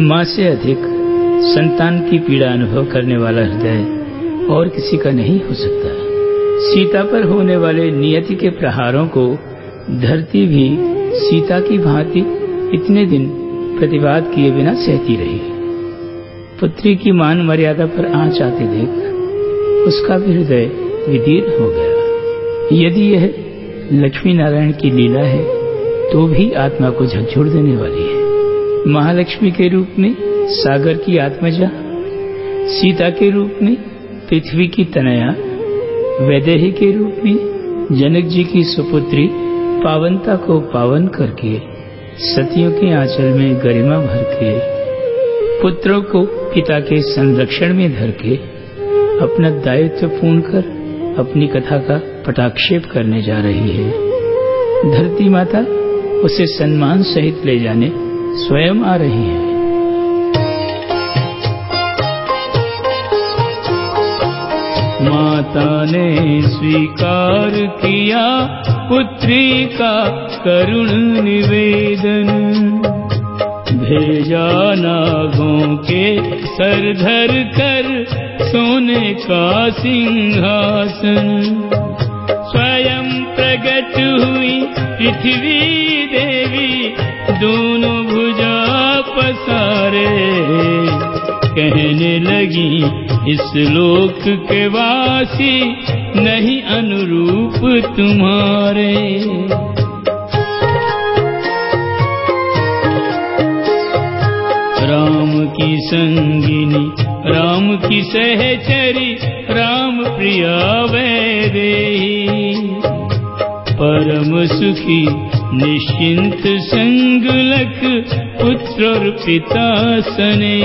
माँ से अधिक संतान की पीड़ा अनुभव करने वाला हृदय और किसी का नहीं हो सकता। सीता पर होने वाले नियति के प्रहारों को धरती भी सीता की भांति इतने दिन प्रतिवाद किए बिना सहती रही। पुत्री की मान मर्यादा पर आँच आते देख उसका भी हृदय विदीर हो गया। यदि यह लक्ष्मी नारायण की लीला है तो भी आत्मा को झकझोर देने वाली है। महालक्ष्मी के रूप में, सागर की आत्मजा, सीता के रूप में, पृथ्वी की तनया, वैदेही के रूप में, जनक जी की सुपुत्री, पावनता को पावन करके, सतियों के आंचल में गरिमा भर के, पुत्रों को पिता के संरक्षण में धर के, अपना दायित्व पूर्ण कर, अपनी कथा का पटाक्षेप करने जा रही है। धरती माता उसे सम्मान सहित ले जाने स्वयं आ रही है। माता ने स्वीकार किया पुत्री का करुण निवेदन। भेजा नागों के सर धर कर सोने का सिंहासन। स्वयं प्रकट हुई पृथ्वी देवी, दोनों कहने लगी, इस लोक के वासी, नहीं अनुरूप तुम्हारे। राम की संगिनी, राम की सहचरी, राम प्रिया वैदेही। परम सुखी, निश्चिंत संगलक पुत्र और पिता सने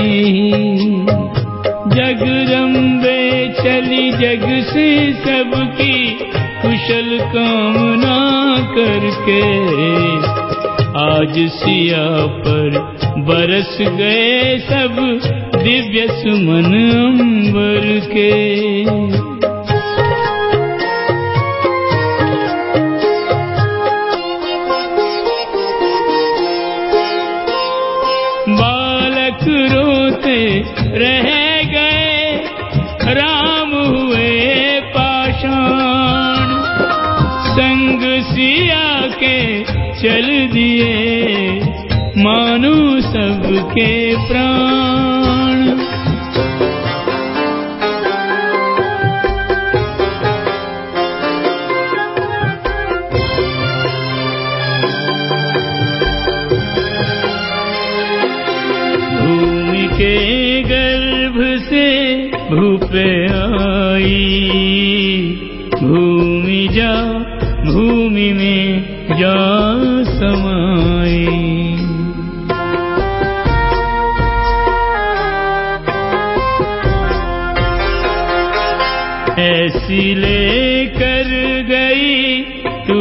जगदम्बे चली जग से सबकी कुशल कामना करके। आज सिया पर बरस गए सब दिव्य सुमन अंबर के। रोते रह गए राम हुए पाषाण। संग सिया के चल दिए मानो सबके प्राण। भूप आई। भूमि जा भूमि में जा समाई। ऐसी लेकर गई तू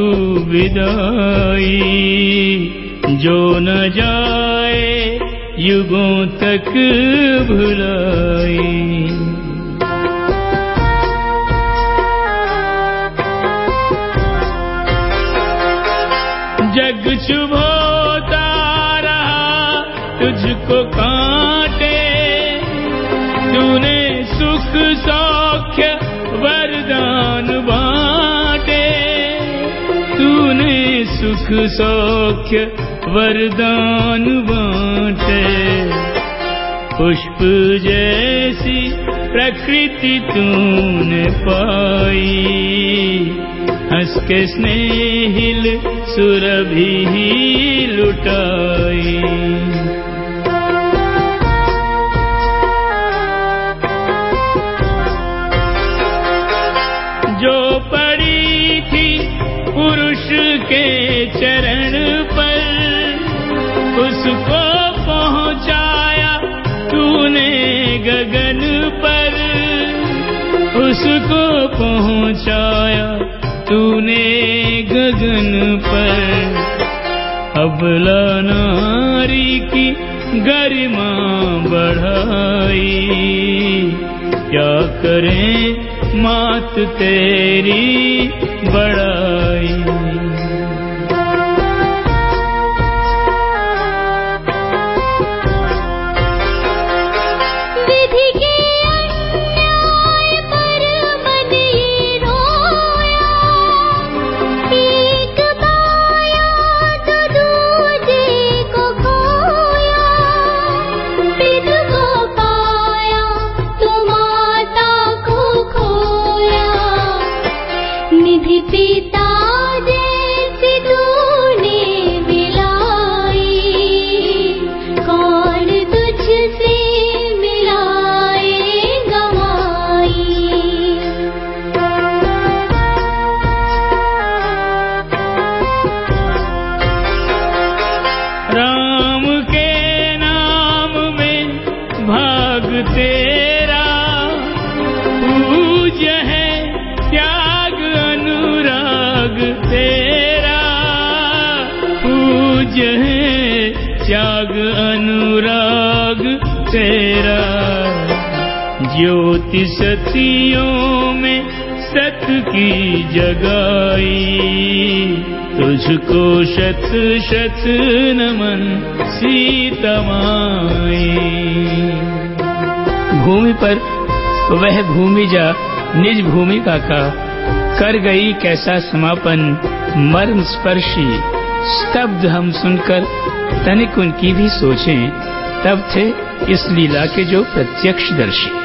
विदाई जो न जाए युगों तक भुलाए। जग शुभ होता रहा तुझको कांटे सुख सौख्य वरदान बांटे। पुष्प जैसी प्रकृति तूने पाई। हंस के स्नेहिल सुरभि लुटाई चरण पर उसको पहुँचाया तूने गगन पर। उसको पहुँचाया तूने गगन पर। अबला नारी की गरिमा बढ़ाई। क्या करें मात तेरी बड़ाई तेरा। पूज है त्याग अनुराग तेरा। पूज है त्याग अनुराग तेरा। ज्योति सतियों में सत की जगाई। तुझको शत शत नमन सीता माई भूमि पर वह भूमिजा निज भूमिका का कर गई कैसा समापन, मर्म स्पर्शी। स्तब्ध हम सुनकर तनिक उनकी भी सोचें। तब थे इस लीला के जो प्रत्यक्षदर्शी।